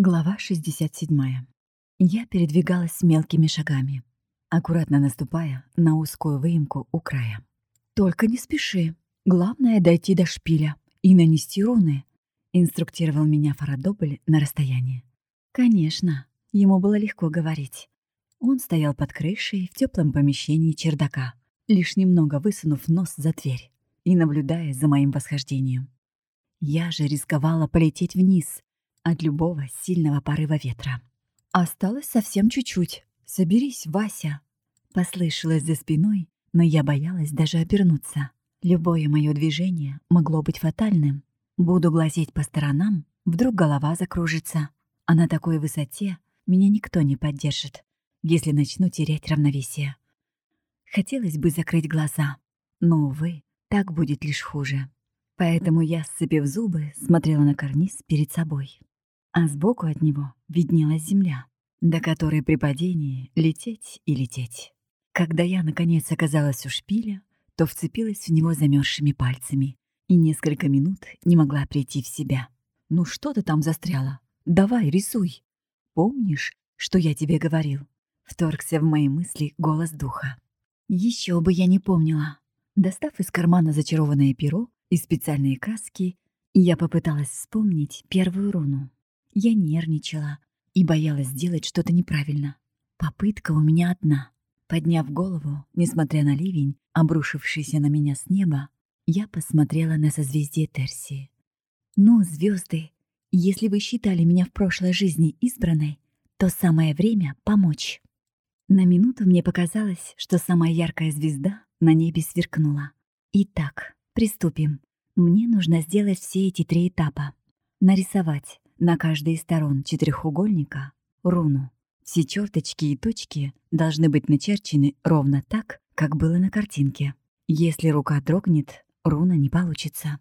Глава 67. Я передвигалась мелкими шагами, аккуратно наступая на узкую выемку у края. «Только не спеши. Главное — дойти до шпиля и нанести руны», — инструктировал меня Фарадобль на расстоянии. Конечно, ему было легко говорить. Он стоял под крышей в теплом помещении чердака, лишь немного высунув нос за дверь и наблюдая за моим восхождением. Я же рисковала полететь вниз, от любого сильного порыва ветра. «Осталось совсем чуть-чуть. Соберись, Вася!» Послышалось за спиной, но я боялась даже обернуться. Любое мое движение могло быть фатальным. Буду глазеть по сторонам, вдруг голова закружится. А на такой высоте меня никто не поддержит, если начну терять равновесие. Хотелось бы закрыть глаза, но, увы, так будет лишь хуже. Поэтому я, сцепив зубы, смотрела на карниз перед собой а сбоку от него виднелась земля, до которой при падении лететь и лететь. Когда я, наконец, оказалась у шпиля, то вцепилась в него замерзшими пальцами и несколько минут не могла прийти в себя. «Ну что ты там застряла? Давай, рисуй!» «Помнишь, что я тебе говорил?» Вторгся в мои мысли голос духа. Еще бы я не помнила. Достав из кармана зачарованное перо и специальные краски, я попыталась вспомнить первую руну. Я нервничала и боялась сделать что-то неправильно. Попытка у меня одна. Подняв голову, несмотря на ливень, обрушившийся на меня с неба, я посмотрела на созвездие Терсии. «Ну, звезды, если вы считали меня в прошлой жизни избранной, то самое время помочь». На минуту мне показалось, что самая яркая звезда на небе сверкнула. Итак, приступим. Мне нужно сделать все эти три этапа. Нарисовать на каждой из сторон четырехугольника — руну. Все черточки и точки должны быть начерчены ровно так, как было на картинке. Если рука дрогнет, руна не получится.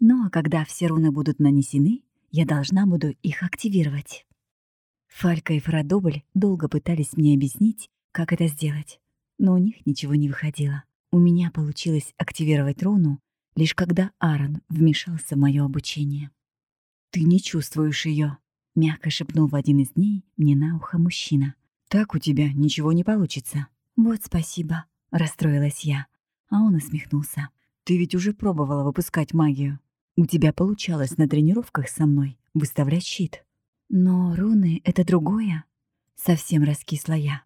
Ну а когда все руны будут нанесены, я должна буду их активировать. Фалька и Фарадобль долго пытались мне объяснить, как это сделать, но у них ничего не выходило. У меня получилось активировать руну, лишь когда Аарон вмешался в мое обучение. «Ты не чувствуешь ее, мягко шепнул в один из дней мне на ухо мужчина. «Так у тебя ничего не получится». «Вот спасибо», — расстроилась я. А он усмехнулся. «Ты ведь уже пробовала выпускать магию. У тебя получалось на тренировках со мной выставлять щит». «Но руны — это другое», — совсем раскисла я.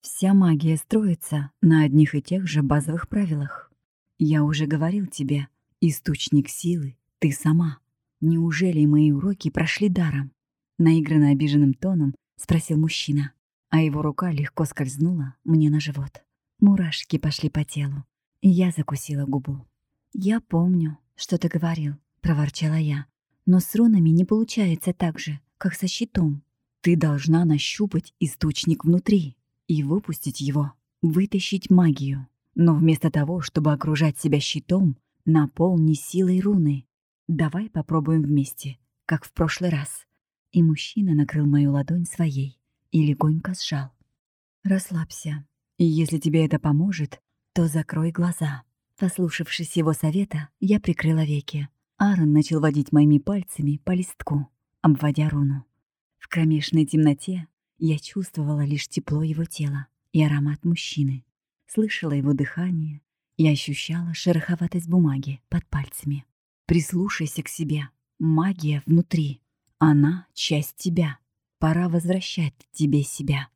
«Вся магия строится на одних и тех же базовых правилах. Я уже говорил тебе, источник силы — ты сама». Неужели мои уроки прошли даром? Наигранно обиженным тоном спросил мужчина, а его рука легко скользнула мне на живот. Мурашки пошли по телу, и я закусила губу. «Я помню, что ты говорил», — проворчала я. «Но с рунами не получается так же, как со щитом. Ты должна нащупать источник внутри и выпустить его, вытащить магию. Но вместо того, чтобы окружать себя щитом, наполни силой руны. Давай попробуем вместе, как в прошлый раз. И мужчина накрыл мою ладонь своей и легонько сжал. Расслабься. И если тебе это поможет, то закрой глаза. Послушавшись его совета, я прикрыла веки. Аарон начал водить моими пальцами по листку, обводя руну. В кромешной темноте я чувствовала лишь тепло его тела и аромат мужчины. Слышала его дыхание и ощущала шероховатость бумаги под пальцами. Прислушайся к себе. Магия внутри. Она — часть тебя. Пора возвращать тебе себя.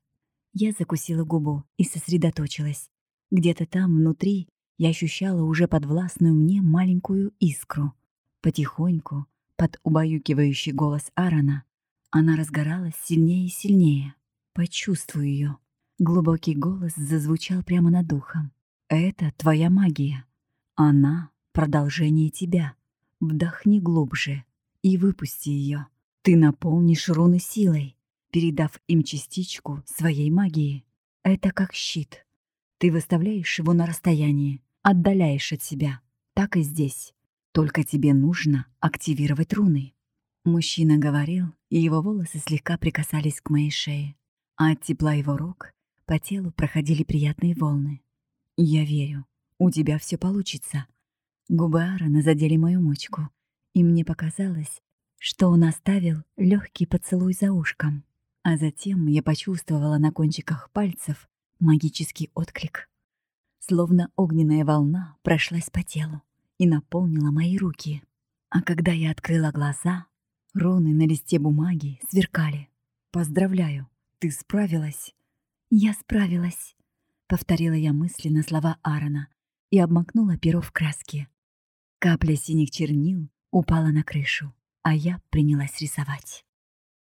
Я закусила губу и сосредоточилась. Где-то там, внутри, я ощущала уже подвластную мне маленькую искру. Потихоньку, под убаюкивающий голос Аарона, она разгоралась сильнее и сильнее. Почувствуй ее. Глубокий голос зазвучал прямо над духом. «Это твоя магия. Она — продолжение тебя. Вдохни глубже и выпусти ее. Ты наполнишь руны силой, передав им частичку своей магии. Это как щит. Ты выставляешь его на расстояние, отдаляешь от себя. Так и здесь. Только тебе нужно активировать руны. Мужчина говорил, и его волосы слегка прикасались к моей шее, а от тепла его рук по телу проходили приятные волны. «Я верю, у тебя все получится», Губы Аарона задели мою мочку, и мне показалось, что он оставил легкий поцелуй за ушком, а затем я почувствовала на кончиках пальцев магический отклик. Словно огненная волна прошлась по телу и наполнила мои руки. А когда я открыла глаза, руны на листе бумаги сверкали. «Поздравляю, ты справилась!» «Я справилась!» — повторила я мысленно слова Аарона и обмакнула перо в краске. Капля синих чернил упала на крышу, а я принялась рисовать.